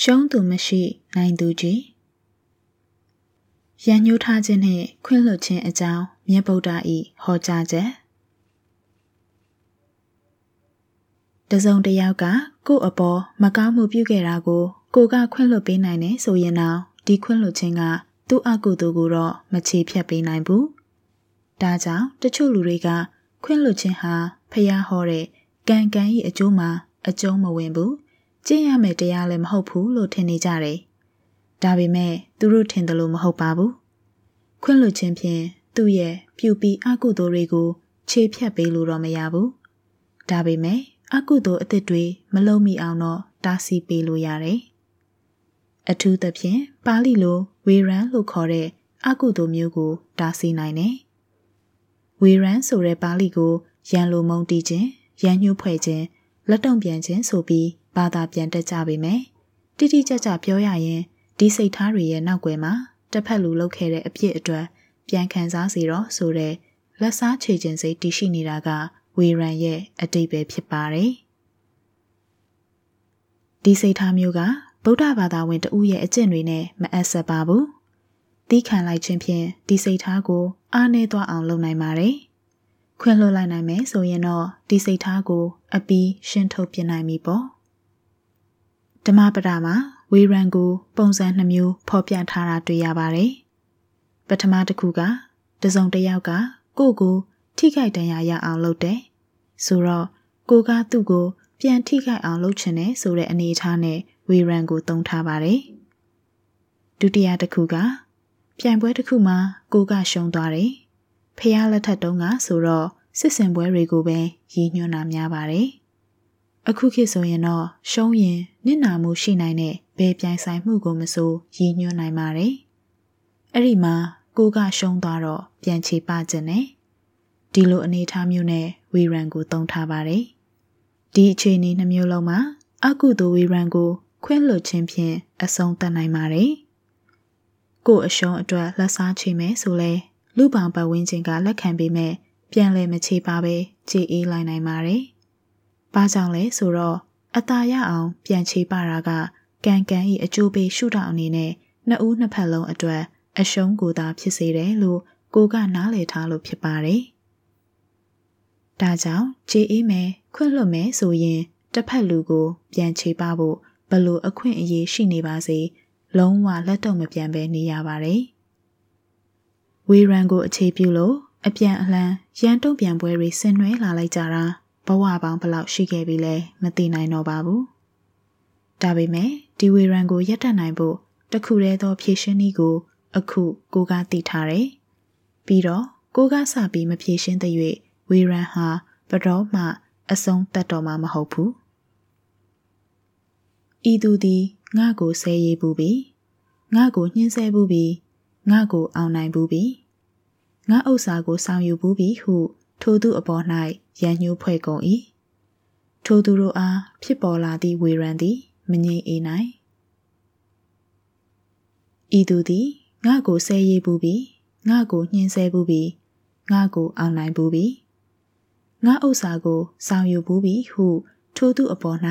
ရှုံးသူမရှိနိုင်သူကြီးရန်ညှိုးထားခြင်းနှင့်ခွင့်လွှတ်ခြင်းအကြောင်းမြတ်ဗုဒ္ဓ၏ဟောကြားချက်တစုံတစ်ယောက်ကကို့အပေါ်မကောင်းမှုပြုခဲ့တာကိုကိုကခွင့်လွှတ်ပေးနိုင်တယ်ဆိုရင်တော့ဒီခွင့်လွှတ်ခြင်းကသူ့အကုသိုလ်ကိုတော့မချေဖြတ်ပေးနိုင်ဘူး။ဒါကြောင့်တချို့လူတွေကခွင့်လွှတ်ခြင်းဟာဖျားဟောတဲ့ကံကံ၏အကျိုးမှာအကျုံးမဝင်ဘူး။ ကျင့်ရမယ်တရားလည်းမဟုတ်ဘူးလို့ထင်နေကြတယ်။ဒါပေမဲ့သူတို့ထင်တယ်လို့မဟုတ်ပါဘူး။ခွင့်လွှတ်ခြင်းဖြင့်သူ့ရဲ့ပြုပြီးအကုသိုလ်တွေကိုခြေဖြတ်ပေးလို့တော့မရဘူး။ဒါပေမဲ့အကုသိုလ်အသစ်တွေမလုံးမိအောင်တော့တားဆီးပေးလို့ရတယ်။အထူးသဖြင့်ပါဠိလိုဝေရန်လို့ခေါ်တဲ့အကုသိုလ်မျိုးကိုတားဆီးနိုင်တယ်။ဝေရန်ဆိုတဲ့ပါဠိကိုရန်လိုမုံတီးခြင်းရန်ညှို့ဖွဲ့ခြင်းလက်တုံပြန်ခြင်းဆိုပြီး ဘာသာပြန်တက်ကြပေမယ်တိတိကျကျပြောရရင်ဒီစိတ်ထားတွေရဲ့နောက်ွယ်မှာတစ်ဖက်လူလုပ်ခဲ့တဲ့အပြစ်အတွက်ပြန်ခံစားစီတော့ဆိုတဲ့လက်စားချေခြင်းစိတ်တည်ရှိနေတာကဝေရန်ရဲ့အတိတ်ပဲဖြစ်ပါတယ်ဒီစိတ်ထားမျိုးကဗုဒ္ဓဘာသာဝင်တဦးရဲ့အကျင့်တွေနဲ့မအပ်ဆက်ပါဘူး။တီးခံလိုက်ခြင်းဖြင့်ဒီစိတ်ထားကိုအားနည်းသွားအောင်လုပ်နိုင်ပါတယ်။ခွင့်လွှတ်လိုက်နိုင်မယ်ဆိုရင်တော့ဒီစိတ်ထားကိုအပီးရှင်းထုတ်ပြနိုင်ပြီပေါ့။ ဓမ္မပဒမှာဝေရန်ကို ပုံစံနှမျိုးဖော်ပြထားတာတွေ့ရပါတယ်။ပထမတစ်ခုကတစုံတစ်ယောက်ကကိုယ့်ကို ထိခိုက်ဒဏ်ရာရအောင်လုပ်တယ်။ဆိုတော့ကိုကသူ့ကိုပြန်ထိခိုက်အောင်လုပ်ချင်တယ်ဆိုတဲ့အနေအထားနဲ့ဝေရန်ကိုသုံးထားပါတယ်။ဒုတိယတစ်ခုကပြိုင်ပွဲတစ်ခုမှာကိုကရှုံးသွားတယ်။ဖះလက်ထက်တုန်းကဆိုတော့စစ်စင်ပွဲတွေကိုပဲရည်ညွှန်းတာများပါတယ်။ အခုခေတ်ဆိုရင်တော့ရှုံးရင်နစ်နာမှုရှိနိုင်တဲ့ဘယ်ပြိုင်ဆိုင်မှုကိုမဆိုရည်ညွှန်းနိုင်ပါတယ်။အဲ့ဒီမှာကိုကရှုံးသွားတော့ပြန်ချေပခြင်းနဲ့ဒီလိုအနေအထားမျိုးနဲ့ဝေရန်ကိုသုံးထားပါတယ်။ဒီအခြေအနေနှမျိုးလုံးမှာအကုသိုလ်ဝေရန်ကို ခွင့်လွှတ်ခြင်းဖြင့်အဆုံးသတ်နိုင်ပါတယ်။ကို့အရှုံးအတွက်လက်စားချေမယ်ဆိုလဲလူပောင်ပတ်ဝန်းကျင်ကလက်ခံပေးမဲ့ပြန်လဲမချေပါပဲခြေအေးလိုက်နိုင်ပါတယ်။ ဘာကြောင့်လဲဆိုတော့အตาရအောင်ပြန်ချေပါတာကကံကံ၏အကျိုးပေးရှုထောင့်အနေနဲ့နှစ်ဦးနှစ်ဖက်လုံးအတွက်အရှုံးကိုသာဖြစ်စေတယ်လို့ကိုကနားလည်ထားလို့ဖြစ်ပါတယ်။ဒါကြောင့်ခြေအေးမယ်ခွင့်လွှတ်မယ်ဆိုရင်တစ်ဖက်လူကို ပြန်ချေပဖို့ဘလို့အခွင့်အရေးရှိနေပါစေလုံးဝလက်တော့မပြန်ပဲနေရပါတယ်။ဝေရန်ကိုအခြေပြုလို့အပြန်အလှန်ရန်တုံပြန်ပွဲတွေဆင်နွှဲလာလိုက်ကြတာ ဘဝပေါင်းဘလောက်ရှိခဲ့ပြီလဲမသိနိုင်တော့ပါဘူး။ဒါပေမဲ့ဒီဝေရန်ကိုရက်တက်နိုင်ဖို့တခုတည်းသောဖြည့်ရှင်းနည်းကို အခုကိုကသိထားတယ်။ပြီးတော့ကိုကစပြီးမဖြည့်ရှင်းတဲ့၍ဝေရန်ဟာဘတော်မှအဆုံးတတ်တော်မှာမဟုတ်ဘူး။ဤသူသည်ငါကိုဆဲရေးဘူးပြီငါကိုညှင်းဆဲဘူးပြီငါကိုအောင်နိုင်ဘူးပြီငါဥစ္စာကိုဆောင်ယူဘူးပြီဟု ထိုသူအပေါ်၌ ရန်ညှိုးဖွဲ့ကုန်၏ထိုသူတို့အားဖြစ်ပေါ်လာသည့်ဝေရန်သည်မငြိမ်အေးနိုင်ဤသူသည်ငါကိုဆဲရေးဘူးပြီငါကိုညှင်းဆဲဘူးပြီငါကိုအောင်နိုင်ဘူးပြီငါဥစ္စာကိုဆောင်ယူဘူးပြီဟု ထိုသူအပေါ်၌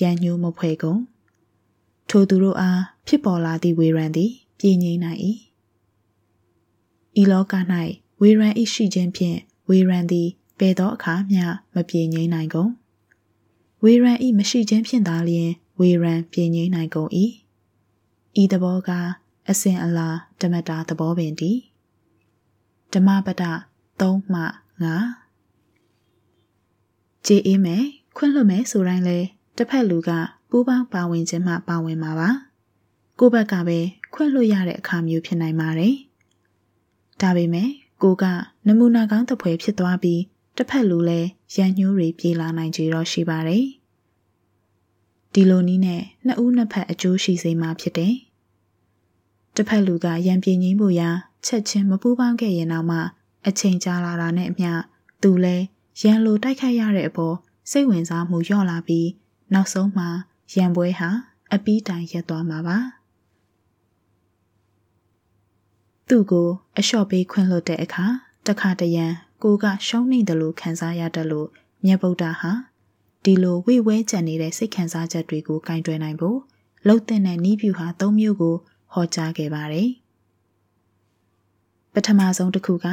ရန်ညှိုးမဖွဲ့ကုန်ထိုသူတို့အားဖြစ်ပေါ်လာသည့်ဝေရန်သည်ပြင်းငိမ့်နိုင်၏ဤလောက၌ဝေရန်၏ရှိခြင်းဖြင့်ဝေရန်သည် ဘယ်သောအခါမျှမပြေငိမ့်နိုင်ကုန်ဝေရန်၏မရှိခြင်းဖြင့်သာလျှင်ဝေရန်ပြေငိမ့်နိုင်ကုန်၏ဤသဘောကအစဉ်အလာဓမ္မတာသဘောပင်တည်ဓမ္မပဒ3မှ9ကြည်အေးမယ်ခွင့်လွှတ်မယ်ဆိုတိုင်းလဲတစ်ဖက်လူကပူးပေါင်းပါဝင်ခြင်းမှပါဝင်မှာပါကိုယ့်ဘက်ကပဲခွင့်လွှတ်ရတဲ့အခါမျိုးဖြစ်နိုင်ပါတယ်ဒါပေမဲ့ကိုကနမူနာကောင်းတစ်ဖွဲဖြစ်သွားပြီး တစ်ဖက်လူလည်းရန်ညှိုးတွေပြေးလာနိုင်ကြတော့ရှိပါတယ်ဒီလိုနည်းနဲ့နှစ်ဦးနှစ်ဖက်အကျိုးရှိစေမှာဖြစ်တယ်တစ်ဖက်လူကရန်ပြေးငိမ့်ဖို့ရာချက်ချင်းမပူးပေါင်းခဲ့ရင်တော့မှအချိန်ကြာလာတာနဲ့အမျှသူလည်းရန်လိုတိုက်ခိုက်ရတဲ့အပေါ်စိတ်ဝင်စားမှုလျော့လာပြီးနောက်ဆုံးမှာရန်ပွဲဟာအပီးတိုင်ရက်သွားမှာပါသူ့ကိုအလျှော့ပေးခွင့်လွတ်တဲ့အခါတခါတရံ ကိုကရှုံးနေတယ်လို့ခံစားရတလို့မြတ်ဗုဒ္ဓဟာဒီလိုဝိဝဲကြံနေတဲ့စိတ်ခံစားချက်တွေကိုကင်တွယ်နိုင်ဖို့လှုပ်တဲ့နဲ့နီးပြူဟာ၃မျိုးကိုဟောကြားခဲ့ပါတယ်။ပထမဆုံးတစ်ခုက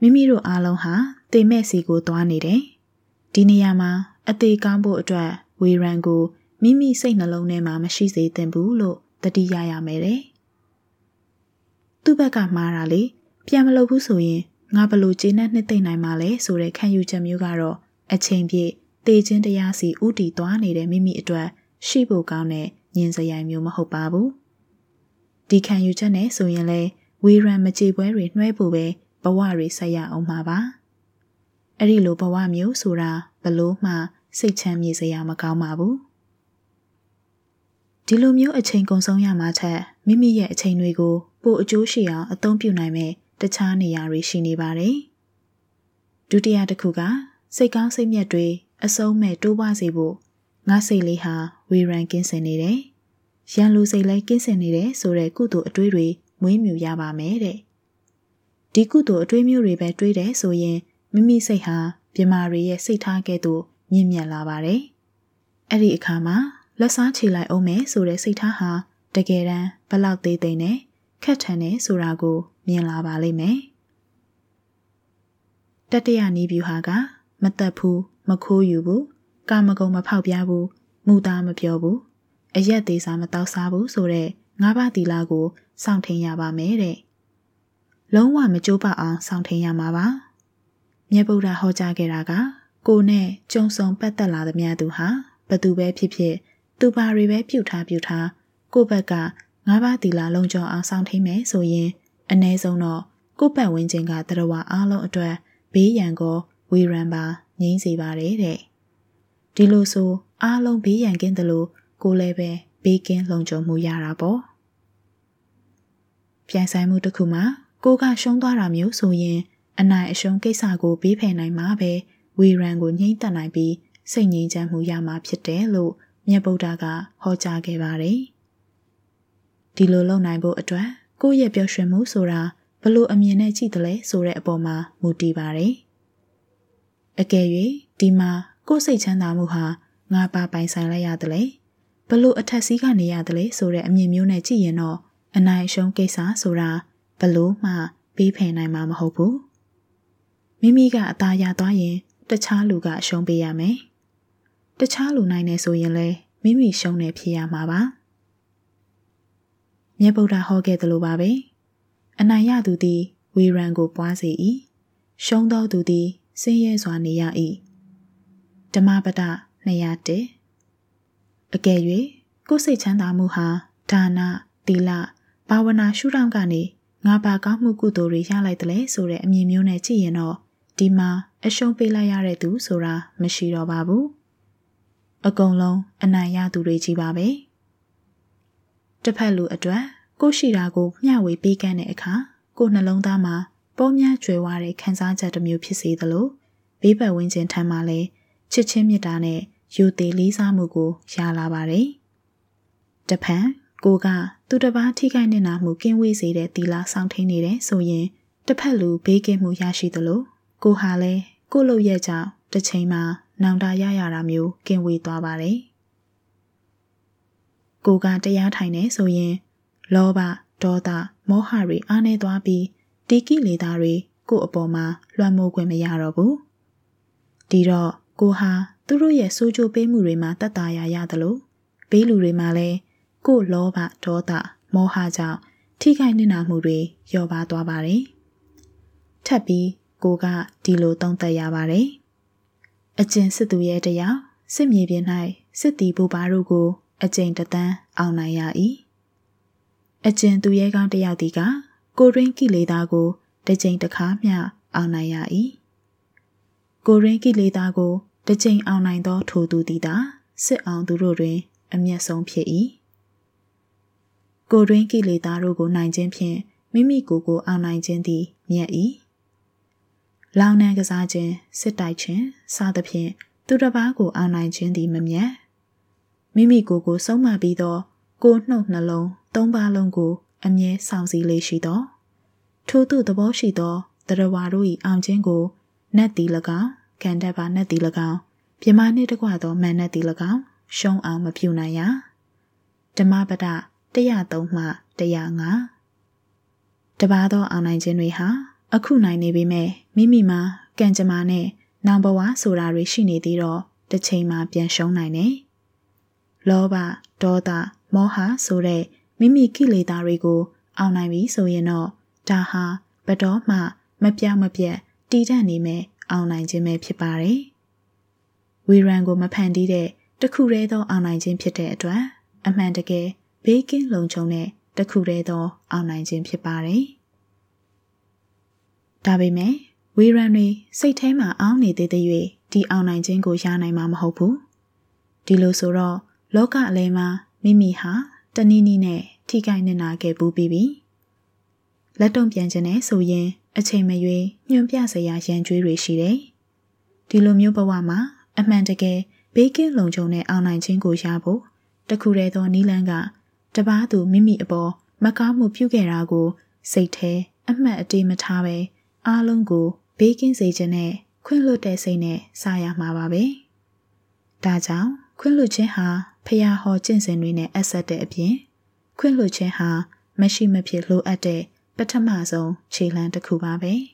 မိမိတို့အားလုံးဟာတေမဲ့စီကိုသွားနေတယ်။ဒီနေရာမှာအသေးကောင်းဖို့အတွက်ဝေရန်ကိုမိမိစိတ်နှလုံးထဲမှာမရှိစေသင့်ဘူးလို့တတိယရမယ်တဲ့။သူ့ဘက်ကမှားတာလေပြန်မလုပ်ဘူးဆိုရင် ငါဘလို့ကျေနပ်နှစ်သိမ့်နိုင်မှာလဲဆိုတဲ့ခံယူချက်မျိုးကတော့အချိန်ပြည့်တေခြင်းတရားစီဥတီသွားနေတဲ့မိမိအတွက်ရှိဖို့ကောင်းတဲ့ညင်စရိုင်မျိုးမဟုတ်ပါဘူးဒီခံယူချက်နဲ့ဆိုရင်လဲဝေရန်မကြေပွဲတွေနှွဲဖို့ပဲဘဝတွေဆက်ရအောင်မှာပါအဲ့ဒီလိုဘဝမျိုးဆိုတာဘလို့မှစိတ်ချမ်းမြေစရာမကောင်းပါဘူးဒီလိုမျိုးအချိန်ကုန်ဆုံးရမှာထက်မိမိရဲ့အချိန်တွေကိုပိုအကျိုးရှိအောင်အသုံးပြုနိုင်မဲ့ တခြားနေရာတွေရှိနေပါတယ်ဒုတိယတစ်ခုကစိတ်ကောင်းစိတ်မြတ်တွေအဆုံးမဲ့တိုးပွားစေဖို့ငါစိတ်လေးဟာဝေရန်ကင်းစင်နေတယ်။ရန်လူစိတ်လည်းကင်းစင်နေတယ်ဆိုတဲ့ကုသိုလ်အတွေးတွေမွေးမြူရပါမယ်တဲ့။ဒီကုသိုလ်အတွေးမျိုးတွေပဲတွေးတယ်ဆိုရင်မိမိစိတ်ဟာပြမာတွေရဲ့စိတ်ထားကဲ့သို့မြင့်မြတ်လာပါတယ်။အဲ့ဒီအခါမှာလက်စားချေလိုက်အောင်မယ်ဆိုတဲ့စိတ်ထားဟာတကယ်တမ်းဘလောက်သေးသိမ့်နဲ့ခက်ထန်နေဆိုတာကို မြင်လာပါလိမ့်မယ်။တတရနီးဗျူဟာက မတက်ဘူးမခိုးယူဘူးကာမဂုဏ်မဖောက်ပြားဘူးမူသားမပြောဘူးအရက်သေးစားမတောက်စားဘူးဆိုတဲ့ငါးပါးသီလကိုစောင့်ထိန်ရပါမယ်တဲ့လုံးဝမကြိုးပအောင်စောင့်ထိန်ရမှာပါမြတ်ဗုဒ္ဓဟောကြားခဲ့တာက ကိုနဲ့ကြုံဆုံပတ်သက်လာသမျှသူဟာဘသူပဲဖြစ်ဖြစ်သူပါတွေပဲပြုထားပြုထားကိုဘက်ကငါးပါးသီလလုံးကျော်အောင်စောင့်ထိန်မယ်ဆိုရင် အ ਨੇ ဆုံးတော့ကိုပတ်ဝန်းကျင်ကတရဝအားလုံးအတွက်ဘေးရန်ကိုဝေရန်ပါငြိမ်းစေပါတယ်တဲ့ဒီလိုဆိုအားလုံးဘေးရန်ကင်းတယ်လို့ကိုလည်းပဲဘေးကင်းလုံခြုံမှုရတာပေါ့ပြိုင်ဆိုင်မှုတစ်ခုမှာကိုကရှုံးသွားတာမျိုးဆိုရင်အနိုင်အရှုံးကိစ္စကိုဘေးဖယ်နိုင်မှာပဲဝေရန်ကိုငြိမ့်သက်နိုင်ပြီးစိတ်ငြိမ်းချမ်းမှုရမှာဖြစ်တယ်လို့မြတ်ဗုဒ္ဓကဟောကြားခဲ့ပါတယ်ဒီလိုလုပ်နိုင်ဖို့အတွက် ကိုယ့်ရဲ့ပျော်ရွှင်မှုဆိုတာဘလို့အမြင်နဲ့ကြည့်တယ်လဲဆိုတဲ့အပေါ်မှာမူတည်ပါတယ်အကယ်၍ဒီမှာကိုယ်စိတ်ချမ်းသာမှုဟာငါပါပိုင်ဆိုင်လိုက်ရတယ်လေဘလို့အထက်စီးကနေရတယ်လေဆိုတဲ့အမြင်မျိုးနဲ့ကြည့်ရင်တော့အနိုင်ရှုံးကိစ္စဆိုတာဘလို့မှပေးဖယ်နိုင်မှာမဟုတ်ဘူးမိမိကအသာရသွားရင် တခြားလူကအရှုံးပေးရမယ်တခြားလူနိုင်နေဆိုရင်လေမိမိရှုံးနေဖြစ်ရမှာပါ မြတ်ဗုဒ္ဓဟောခဲ့သလိုပါပဲအနိုင်ရသူသည်ဝေရန်ကိုပွားစေ၏ရှုံးသောသူသည်ဆင်းရဲစွာနေရ၏ဓမ္မပဒ201အကယ်၍ကိုယ်စိတ်ချမ်းသာမှုဟာဒါနသီလဘာဝနာရှုထောင့်ကနေငါပါကောင်းမှုကုသိုလ်တွေရလိုက်တယ်လေဆိုတဲ့အမြင်မျိုးနဲ့ကြည့်ရင်တော့ဒီမှာအရှုံးပေးလိုက်ရတဲ့သူဆိုတာမရှိတော့ပါဘူးအကုန်လုံးအနိုင်ရသူတွေကြီးပါပဲ တစ်ဖက်လူအတွက်ကိုရှိတာကိုမျှဝေပေးကမ်းတဲ့အခါကိုနှလုံးသားမှာပေါများကျွယ်ဝတဲ့ခံစားချက်တစ်မျိုးဖြစ်စေသလိုဘေးပတ်ဝန်းကျင်ထံမှာလည်းချစ်ချင်းမြတ်တာနဲ့ယူသေးလေးစားမှုကိုရလာပါတယ်။တဖန်ကိုကသူတစ်ပါးထိခိုက်နေတာမှုကင်းဝေးစေတဲ့တီလာဆောင်ထိန်နေတယ်ဆိုရင်တစ်ဖက်လူဘေးကင်းမှုရရှိသလိုကိုဟာလည်းကို့လို့ရဲ့ကြောင့်တစ်ချိန်မှာနောင်တရရတာမျိုးကင်းဝေးသွားပါတယ်။ ကိုကတရားထိုင်နေဆိုရင် လောဘဒေါသမောဟတွေအားနေသွားပြီးဒီကိလေသာတွေကို့အပေါ်မှာလွှမ်းမိုးခွင့်မရတော့ဘူးဒီတော့ကိုဟာသူတို့ရဲ့စိုးကြိုးပေးမှုတွေမှာတတ်တာရရတယ်လို့ဘေးလူတွေမှာလည်းကို့လောဘဒေါသမောဟကြောင့်ထိခိုက်နေတာမှုတွေလျော့ပါသွားပါတယ်ထပ်ပြီးကိုကဒီလိုသုံးသပ်ရပါတယ်အကျင့်စစ်သူရဲ့တရားစစ်မြေပြင်၌စစ်တီဘူပါတို့ကို အကျင့်တသန်းအောင်နိုင်ရ၏အကျင့်သူရဲကောင်းတယောက်ဒီကကိုရင်းကိလေသာကိုတစ်ကြိမ်တစ်ခါမျှအောင်နိုင်ရ၏ကိုရင်းကိလေသာကိုတစ်ကြိမ်အောင်နိုင်သောထိုသူသည်သာစစ်အောင်သူတို့တွင် အမျက်ဆုံးဖြစ်၏ကိုရင်းကိလေသာတို့ကိုနိုင်ခြင်းဖြင့်မိမိကိုယ်ကိုအောင်နိုင်ခြင်းသည်မြတ်၏လောင်နှံကစားခြင်းစစ်တိုက်ခြင်းစသဖြင့်သူတစ်ပါးကိုအောင်နိုင်ခြင်းသည်မမြတ် မိမိကိုယ်ကိုဆုံးမပြီးသောကိုနှုတ်နှလုံးသုံးပါးလုံးကို အမြဲဆောင်စည်းလေးရှိသောထို့သူသဘောရှိသောတရဝါတို့၏အောင်ခြင်းကိုနတ်တီ၎င်းကန္တပါနတ်တီ၎င်းပြမနှင့်တကွသောမန်နတ်တီ၎င်းရှုံးအောင်မပြုနိုင်ရဓမ္မပဒ103မှ105တပါသောအောင်နိုင်ခြင်းတွေဟာအခုနိုင်နေပေမဲ့မိမိမှာကံကြမ္မာနဲ့နောင်ဘဝဆိုတာတွေရှိနေသေးတော့တစ်ချိန်မှာပြန်ရှုံးနိုင်တယ်။ လောဘဒေါသမောဟဆိုတဲ့မိမိကိလေသာတွေကို အောင်နိုင်ပြီဆိုရင်တော့ဒါဟာဘတော်မှ မပြောင်းမပြတ်တည်တတ်နေမဲ့အောင်နိုင်ခြင်းပဲဖြစ်ပါတယ်။ဝီရန်ကိုမဖန်တီးတဲ့တခုတည်းသောအောင်နိုင်ခြင်းဖြစ်တဲ့အတွက်အမှန်တကယ်ဘေးကင်းလုံခြုံတဲ့တခုတည်းသောအောင်နိုင်ခြင်းဖြစ်ပါတယ်။ဒါပေမဲ့ဝေရန်တွေစိတ်ထဲမှာအောင်းနေသေးတဲ့၍ဒီအောင်နိုင်ခြင်းကိုရနိုင်မှာမဟုတ်ဘူး။ဒီလိုဆိုတော့ လောကအလဲမှာမိမိဟာတနည်းနည်းနဲ့ထိခိုက်နေနာခဲ့ပူပြီးပြီ။လက်တုံပြန်ခြင်းနဲ့ဆိုရင် အချိန်မရွေးညွန်ပြစရာရန်ကြွေးတွေရှိတယ်။ဒီလိုမျိုးဘဝမှာအမှန်တကယ်ဘေးကင်းလုံခြုံတဲ့အောင်နိုင်ခြင်းကိုရဖို့တခုတည်းသောနီလန်းကတပားသူမိမိအပေါ်မကောင်းမှုပြုခဲ့တာကို စိတ်ထဲအမှတ်အတေးမထားပဲအားလုံးကိုဘေးကင်းစေခြင်းနဲ့ခွင့်လွတ်တဲ့စိတ်နဲ့စားရမှာပါပဲ။ဒါကြောင့် ခွင့်လွတ်ခြင်းဟာဖျားဟောကျင့်စဉ်တွေနဲ့အဆက်တဲ့အပြင်ခွင့်လွတ်ခြင်းဟာမရှိမဖြစ်လိုအပ်တဲ့ပထမဆုံးခြေလှမ်းတစ်ခုပါပဲ။